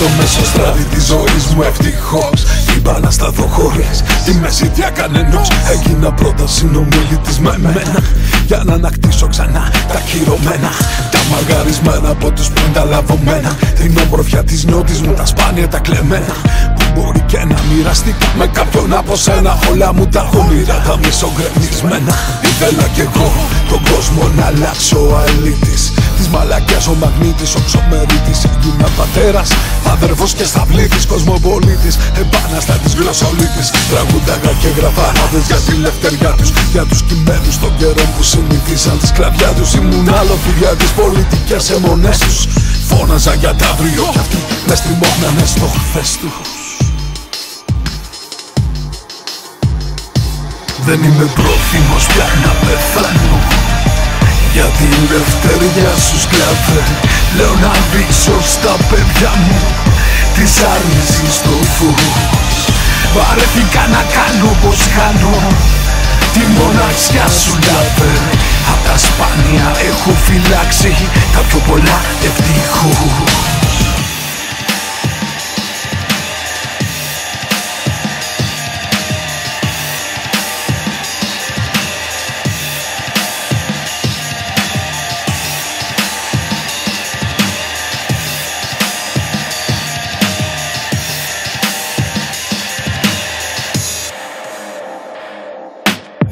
το μέσο στράδι της ζωής μου ευτυχώς. Είπα να σταθώ χωρίς τη μέση διακανενό. Έγινα πρώτα συνομιλητής με μένα. Για να ανακτήσω ξανά τα χειρωμένα. Τα μαργαρισμένα από τους πριν τα λαβωμένα. Την όμορφια της νιώτη μου, τα σπάνια τα κλεμμένα. Που μπορεί και να μοιραστεί με κάποιον από σένα. Όλα μου τα όνειρα τα μισογκρεμισμένα. Ήθελα κι εγώ τον κόσμο να αλλάξω αλήτης. Τη μαλακιά ο μαγνήτης, ο ξομερίτης. Γίνα πατέρας, αδερφός και σταυλίτης. Κοσμοπολίτης, επάναστα τη γλωσσολίτης. Τραγουδάγα και γραφάραδε για τη λευτεριά τους. Για τους κειμένου των καιρών που συνηθίσαν τη σκλαβιά τους. Ήμουν άλλο για τι πολιτικέ αιμονέ τους. Φώναζα για τα αύριο κι αυτοί μες στριμώχνανε στο χθες τους. Δεν είμαι πρόθυμος πια να πεθάνω Για την ελευθερία σου σκλαβέ Λέω να δείξω στα παιδιά μου. Της άρνησης στο φως. Βαρέθηκα να κάνω πως κάνω Τη μοναξιά σου λαβέ Απ' τα σπάνια έχω φυλάξει. Τα πιο πολλά ευτυχώς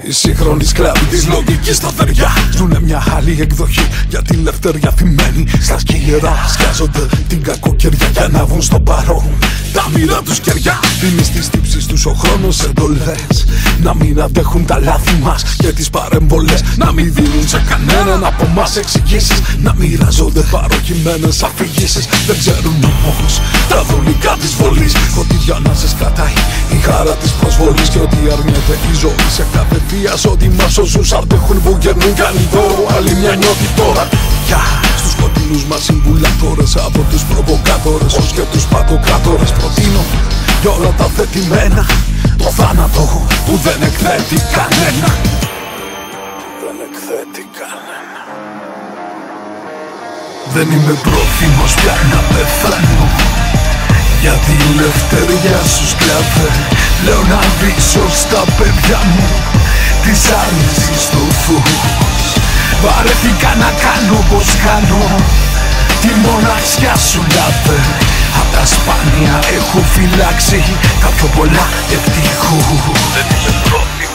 Οι σύγχρονοι σκλάβοι τη λογική σταθεριά. Ζουνε μια άλλη εκδοχή για τη λευτεριά θυμμένη Στα σκύλερα σκιάζονται την κακοκαιριά για να βγουν στο παρόν. Τα μοίρα τους κεριά. Δίνει στι τύψεις τους ο χρόνος εντολές. Να μην αντέχουν τα λάθη μας και τις παρεμβολέ Να μην δίνουν σε κανέναν από εμά εξηγήσεις. Να μοιράζονται παροχημένε αφηγήσεις. Δεν ξέρουν όμως τα δολικά της βολής. Ότι για να σε κρατάει η χαρά τη προσβολή Και ότι αρνιέται η ζωή σε κάθε βίας Ότι μας όσους αντέχουν που γερνούν κάνει δώρο. Άλλη μια νιώθει τώρα. Γεια στους σκοτεινούς μας συμβουλατόρες Από τους προβοκάτορες ως και τους παντοκράτορες. Προτείνω για όλα τα θετημένα Το θάνατο που δεν εκθέτει κανένα. Δεν εκθέτει κανένα. Δεν είμαι πρόθυμος πια να πεθάνω. Για τη ελευθερία σου σκλαβέ Λέω να δείξω στα παιδιά μου Της άρνησης στο φως. Βαρέθηκα να κάνω πως κάνω. Τη μοναξιά σου λαβέ Απ' τα σπάνια έχω φυλάξει. Τα πιο πολλά ευτυχώς Δεν είμαι πρώτος